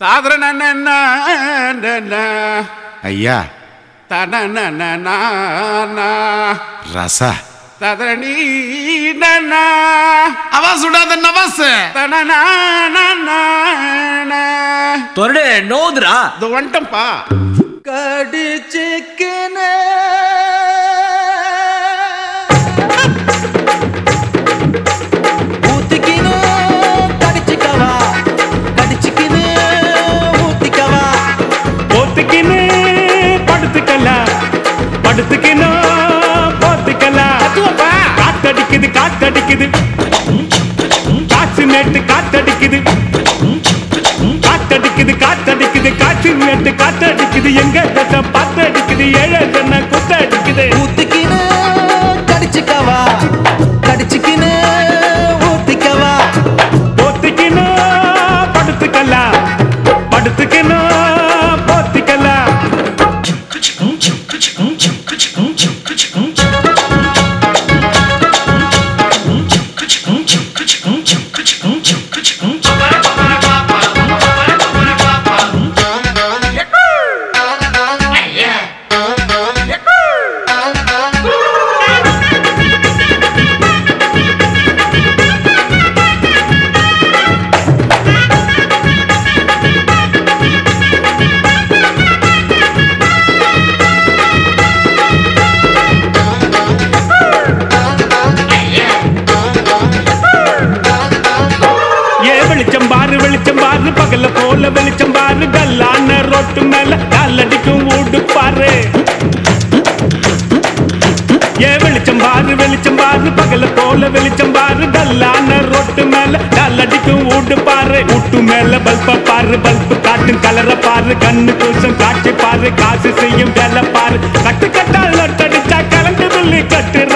தாதரன ஐயா. ரச. ததரணி அவா சுடாத நவாஸ் தொரடு நோதுரா. இது வந்துட்டம்பா கடிச்சிக்கினே. காற்று நேட்டு காத்தடிக்குது. காத்தடிக்குது காத்தடிக்குது காற்று நேட்டு காத்தடிக்குது எங்க தசை பாத்தடிக்குது ஏழை ஏ வெளிச்சம் பாரு கல்லான ரோட்டு மேல காலடிக்கும் ஊடு பாரு. ஏ வெளிச்சம் பாரு வெளிச்சம் பாரு பகல போல வெளிச்சம் பாரு கல்லான ரோட்டு மேல காலடிக்கும் ஊடு பாரு. ஊட்டு மேல பல்ப பாரு பல்பு காட்டும் கலர பாரு கண்ணு கூசம் காட்சி பாரு காசு செய்யும் வேலை பாரு. கட்டு கட்டால் நட்டடிச்சா கலந்து புள்ளி கட்டுறாரு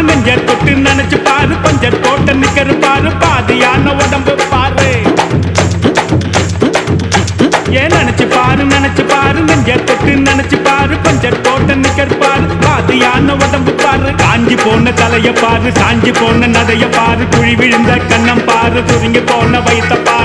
பாரு நெஞ்ச தொட்டு நினைச்சு பாரு. பஞ்சர் போட்ட நிக்கரு பாரு. பாதியான உடம்பு பாரு. ஏன் நினைச்சு பாரு நினைச்சு பாரு. நெஞ்ச தொட்டு நினைச்சு பாரு. பஞ்சர் போட்ட நிக்கர் பாரு. பாதியான உடம்பு பாரு. காஞ்சி போன தலைய பாரு. சாஞ்சி போன நதைய பாரு. குழி விழுந்த கண்ணம் பாரு. சுருங்கி போன வயித்த பாரு.